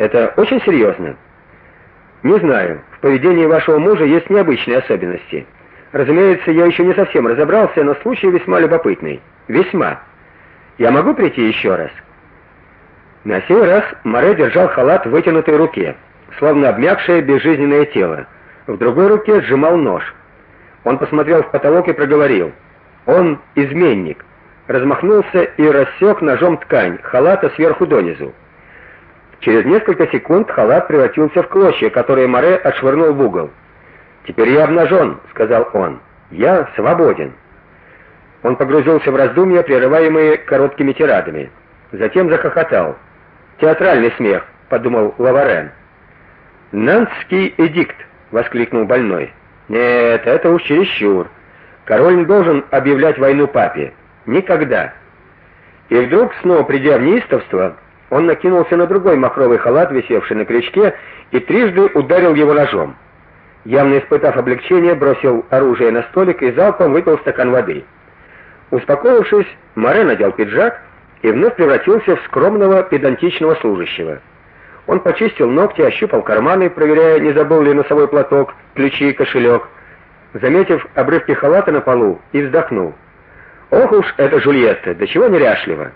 Это очень серьезно. Не знаю. В поведении вашего мужа есть необычные особенности. Разумеется, я еще не совсем разобрался, но случай весьма любопытный. Весьма. Я могу прийти еще раз. На сей раз Море держал халат в вытянутой руке, словно обмякшее безжизненное тело. В другой руке сжимал нож. Он посмотрел в потолок и проговорил: "Он изменник". Размахнулся и рассек ножом ткань халата сверху донизу. Через несколько секунд халат превратился в клочья, которые Море отшвырнул в угол. "Теперь я обнажен», — сказал он. "Я свободен". Он погрузился в раздумья, прерываемые короткими тирадами. Затем захохотал. Театральный смех, подумал Лаварен. Нантский эдикт, воскликнул больной. Нет, это уж чересчур. Король не должен объявлять войну папе. Никогда. И вдруг, снова придя в неистовство, он накинулся на другой махровый халат, висевший на крючке, и трижды ударил его ножом. Явно испытав облегчение, бросил оружие на столик и залпом выпил стакан воды. Успокоившись, Море надел пиджак и вновь превратился в скромного педантичного служащего. Он почистил ногти, ощупал карманы, проверяя, не забыл ли носовой платок, ключи и кошелек. Заметив обрывки халата на полу, и вздохнул. Ох уж эта Жульетта, до чего неряшлива.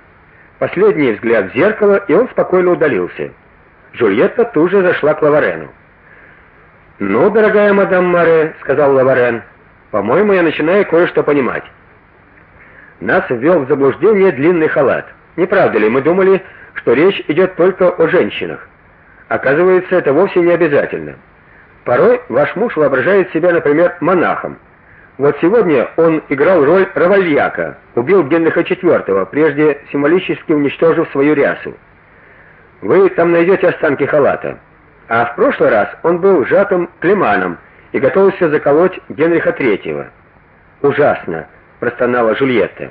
Последний взгляд в зеркало, и он спокойно удалился. Жульетта тут же зашла к Лаварену. "Ну, дорогая мадам Маре", сказал Лаварен. "По-моему, я начинаю кое-что понимать. Нас ввел в заблуждение длинный халат. Не правда ли, мы думали, что речь идет только о женщинах. Оказывается, это вовсе не обязательно. Порой ваш муж воображает себя, например, монахом. Вот сегодня он играл роль равальяка, убил Генриха IV, прежде символически уничтожив свою рясу. Вы там найдете останки халата. А в прошлый раз он был сжатым клеманом и готовился заколоть Генриха III. Ужасно простонала Жульетта.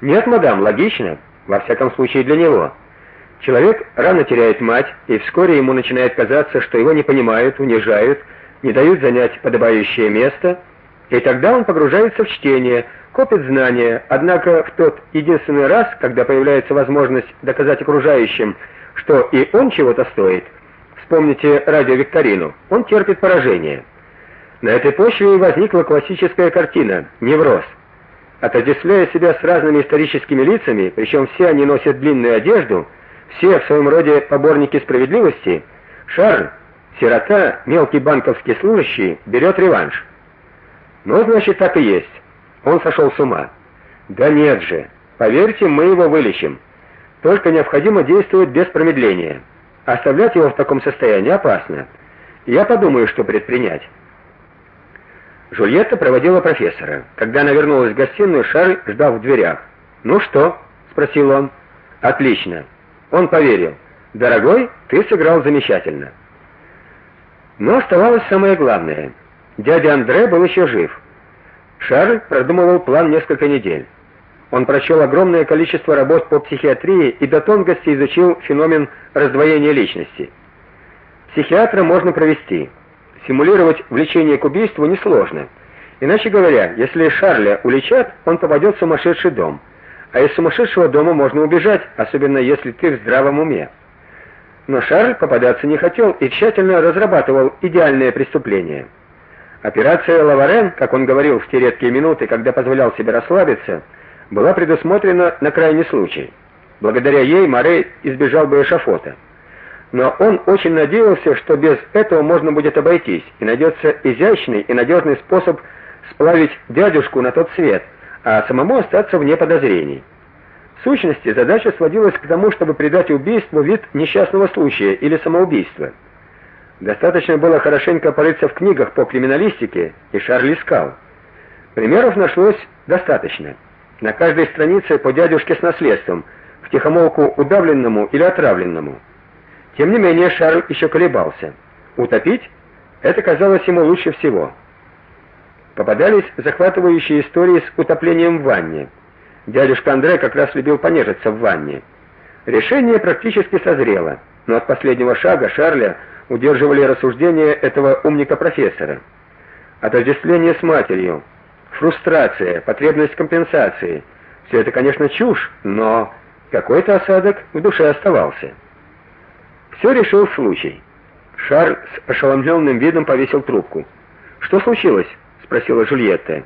Нет, мадам, логично, во всяком случае для него. Человек рано теряет мать, и вскоре ему начинает казаться, что его не понимают, унижают, не дают занять подобающее место, и тогда он погружается в чтение, копит знания. Однако в тот единственный раз, когда появляется возможность доказать окружающим, что и он чего-то стоит, вспомните радиовикторину, он терпит поражение. На этой почве и возникла классическая картина невроз. Отождествляя себя с разными историческими лицами, причем все они носят длинную одежду, все в своем роде поборники справедливости, Шарль, сирота, мелкий банковский служащий, берет реванш. Ну, значит, так и есть. Он сошел с ума. Да нет же. Поверьте, мы его вылечим. Только необходимо действовать без промедления. Оставлять его в таком состоянии опасно. Я подумаю, что предпринять. Жульетта проводила профессора. Когда она вернулась в гостиную, Шарль ждал в дверях. "Ну что?" спросил он. "Отлично". Он поверил. "Дорогой, ты сыграл замечательно". Но оставалось самое главное. Дядя Андре был еще жив. Шарль продумывал план несколько недель. Он прочел огромное количество работ по психиатрии и до тонкости изучил феномен раздвоения личности. Психиатра можно провести, Симулировать влечение к убийству несложно. Иначе говоря, если Шарля уличат, он попадет в сумасшедший дом. А из сумасшедшего дома можно убежать, особенно если ты в здравом уме. Но Шарль попадаться не хотел и тщательно разрабатывал идеальное преступление. Операция Лаварен, как он говорил в те редкие минуты, когда позволял себе расслабиться, была предусмотрена на крайний случай. Благодаря ей Морей избежал бы эшафота но он очень надеялся, что без этого можно будет обойтись, и найдется изящный и надежный способ сплавить дядюшку на тот свет, а самому остаться вне подозрений. В сущности, задача сводилась к тому, чтобы придать убийству вид несчастного случая или самоубийства. Достаточно было хорошенько порыться в книгах по криминалистике, и Шарль искал. Примеров нашлось достаточно. На каждой странице по дядюшке с наследством, втихомолку удавленному или отравленному. Тем не менее, Шарль еще колебался. Утопить это казалось ему лучше всего. Попадались захватывающие истории с утоплением в ванне. Дядюшка Андре как раз любил понежиться в ванне. Решение практически созрело, но от последнего шага Шарля удерживали рассуждения этого умника-профессора. Отождествление с матерью, фрустрация, потребность компенсации. Все это, конечно, чушь, но какой-то осадок в душе оставался. Все решил случай. Шарль с ошеломленным видом повесил трубку. "Что случилось?" спросила Жюльетта.